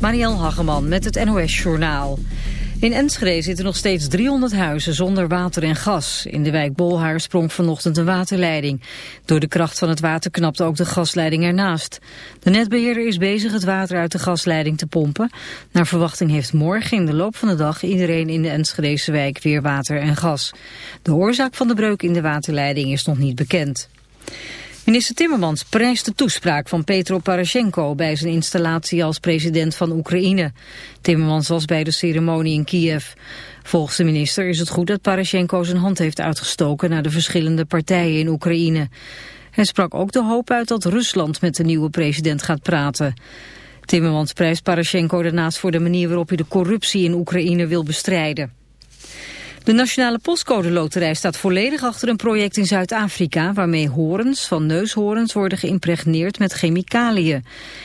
Marielle Hageman met het NOS Journaal. In Enschede zitten nog steeds 300 huizen zonder water en gas. In de wijk Bolhaar sprong vanochtend een waterleiding. Door de kracht van het water knapte ook de gasleiding ernaast. De netbeheerder is bezig het water uit de gasleiding te pompen. Naar verwachting heeft morgen in de loop van de dag iedereen in de Enschedese wijk weer water en gas. De oorzaak van de breuk in de waterleiding is nog niet bekend. Minister Timmermans prijst de toespraak van Petro Poroshenko bij zijn installatie als president van Oekraïne. Timmermans was bij de ceremonie in Kiev. Volgens de minister is het goed dat Poroshenko zijn hand heeft uitgestoken naar de verschillende partijen in Oekraïne. Hij sprak ook de hoop uit dat Rusland met de nieuwe president gaat praten. Timmermans prijst Poroshenko daarnaast voor de manier waarop hij de corruptie in Oekraïne wil bestrijden. De Nationale Postcode Loterij staat volledig achter een project in Zuid-Afrika... waarmee horens van neushoorns worden geïmpregneerd met chemicaliën.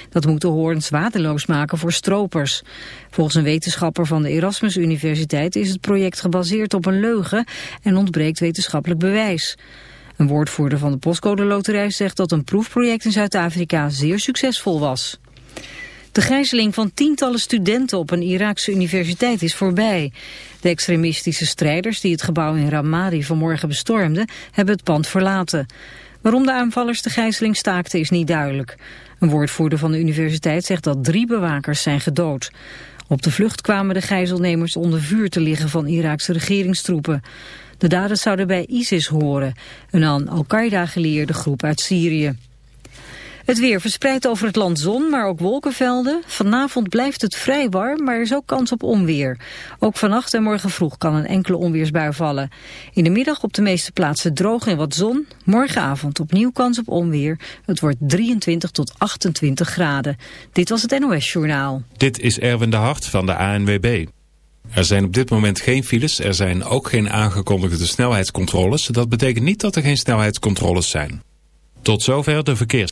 Dat moet de hoorns waardeloos maken voor stropers. Volgens een wetenschapper van de Erasmus Universiteit... is het project gebaseerd op een leugen en ontbreekt wetenschappelijk bewijs. Een woordvoerder van de Postcode Loterij zegt dat een proefproject in Zuid-Afrika zeer succesvol was. De gijzeling van tientallen studenten op een Iraakse universiteit is voorbij. De extremistische strijders die het gebouw in Ramadi vanmorgen bestormden, hebben het pand verlaten. Waarom de aanvallers de gijzeling staakten is niet duidelijk. Een woordvoerder van de universiteit zegt dat drie bewakers zijn gedood. Op de vlucht kwamen de gijzelnemers onder vuur te liggen van Iraakse regeringstroepen. De daders zouden bij ISIS horen, een aan Al-Qaeda geleerde groep uit Syrië. Het weer verspreidt over het land zon, maar ook wolkenvelden. Vanavond blijft het vrij warm, maar er is ook kans op onweer. Ook vannacht en morgen vroeg kan een enkele onweersbui vallen. In de middag op de meeste plaatsen droog en wat zon. Morgenavond opnieuw kans op onweer. Het wordt 23 tot 28 graden. Dit was het NOS Journaal. Dit is Erwin de Hart van de ANWB. Er zijn op dit moment geen files, er zijn ook geen aangekondigde snelheidscontroles. Dat betekent niet dat er geen snelheidscontroles zijn. Tot zover de verkeers.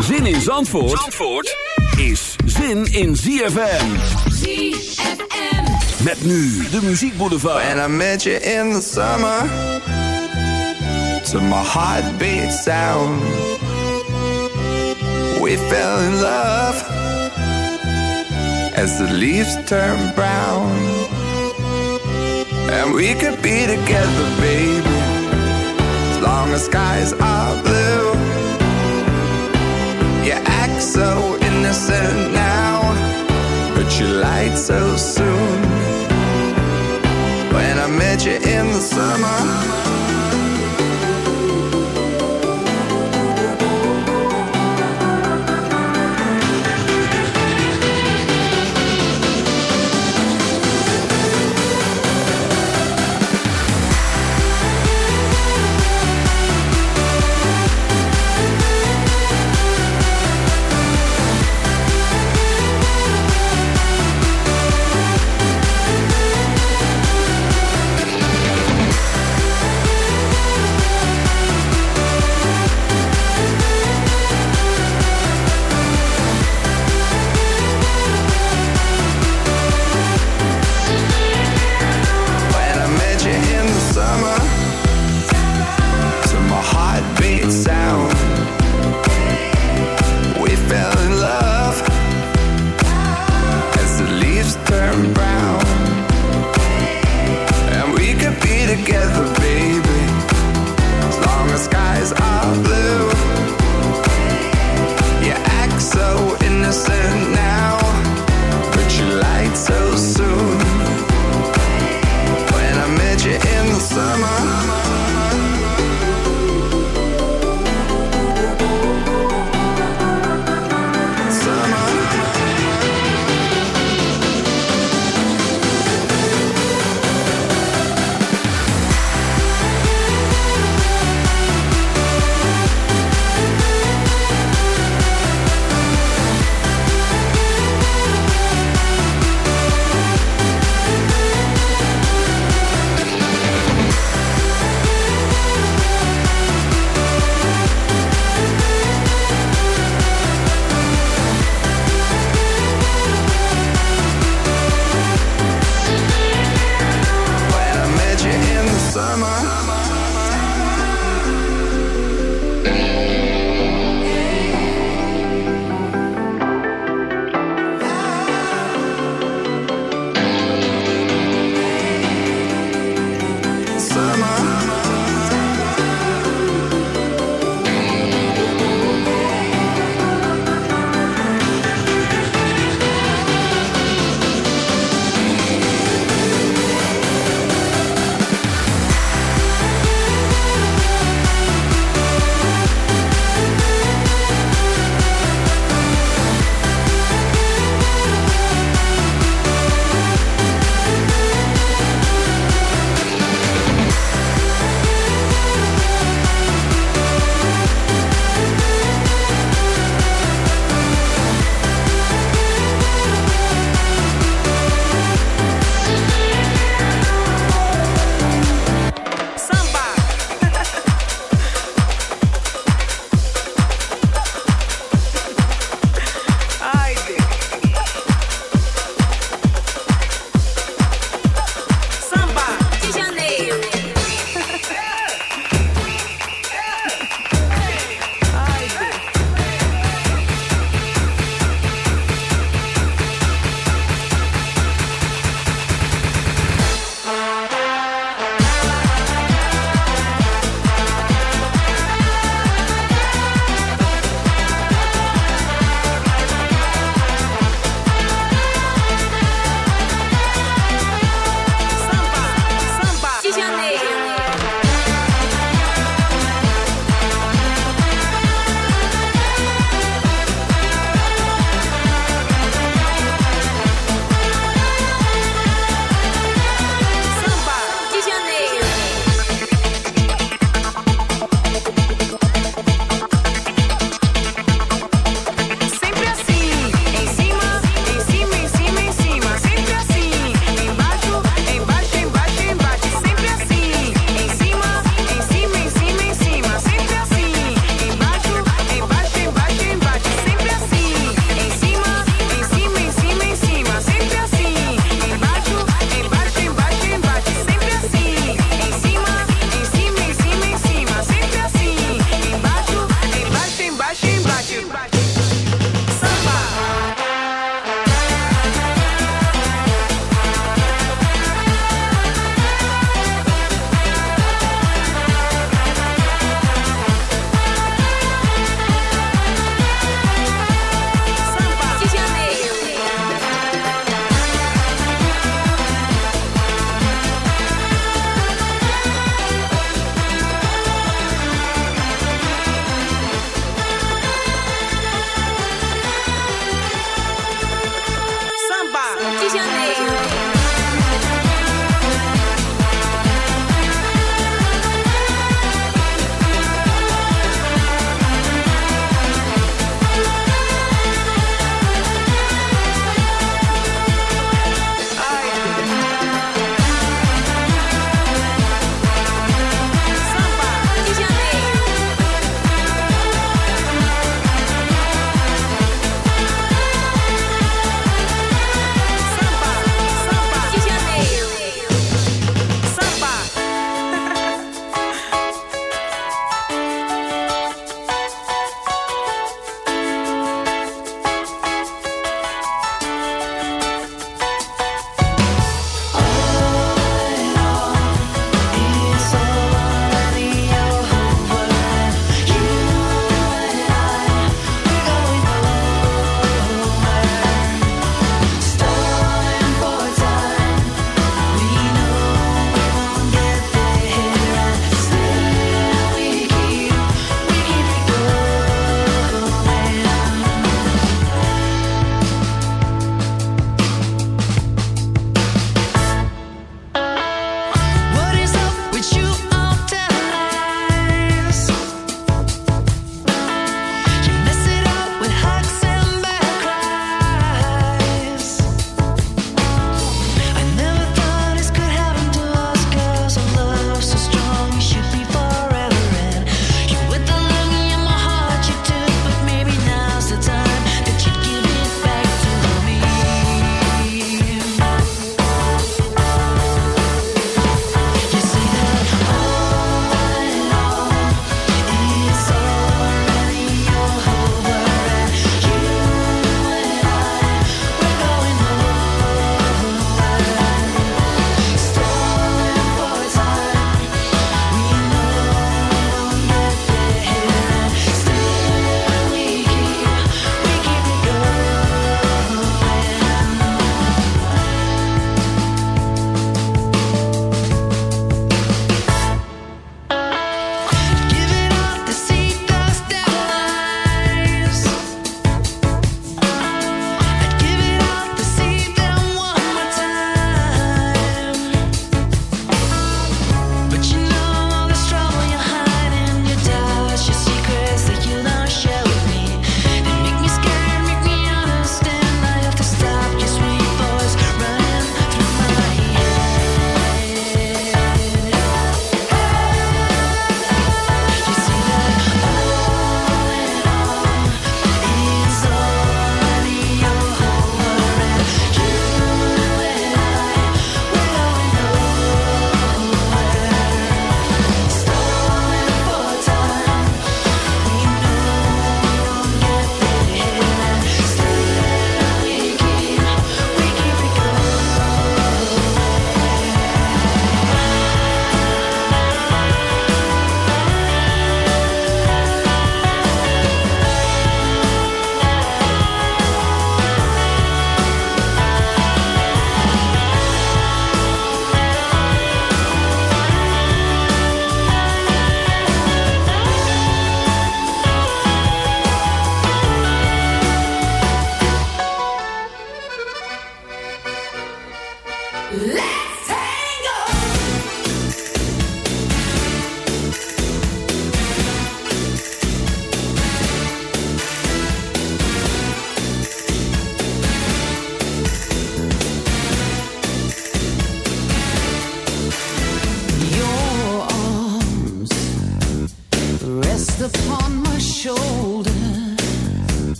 Zin in Zandvoort, Zandvoort is zin in ZFM. ZFM. Met nu de muziekboulevard. When I met you in the summer To my heartbeat sound We fell in love As the leaves turn brown And we could be together, baby As long as skies are blue so innocent now. But you lied so soon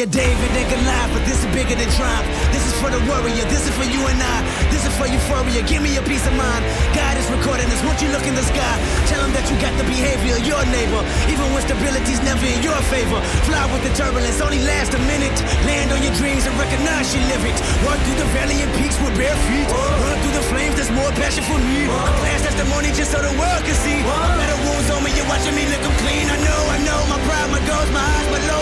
of David and Goliath, but this is bigger than triumph. This is for the warrior. This is for you and I. This is for euphoria. Give me a peace of mind. God is recording this. Won't you look in the sky? Tell him that you got the behavior of your neighbor, even when stability's never in your favor. Fly with the turbulence, only last a minute. Land on your dreams and recognize you live it. Walk through the valley and peaks with bare feet. Run through the flames. There's more passion for me. A class testimony just so the world can see. Better wounds on me. You're watching me 'em clean. I know, I know. My pride, my goals, my highs, my lows.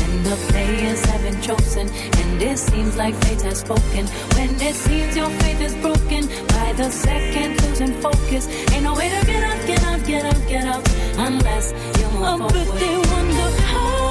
The players have been chosen, and it seems like fate has spoken. When it seems your faith is broken, by the second losing focus. Ain't no way to get up, get up, get up, get up, unless you move forward. but they wonder how.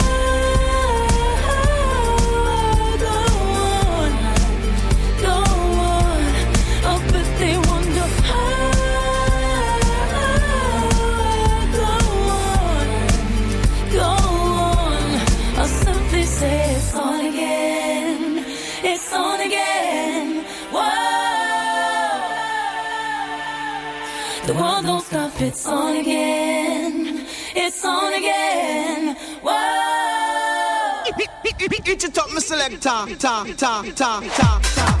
The world don't stop. It's on again. It's on again. Whoa. Eat it up, my selector. Ta, ta, ta, ta, ta, ta.